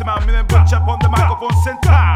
Maximal, million butt up on the microphone center.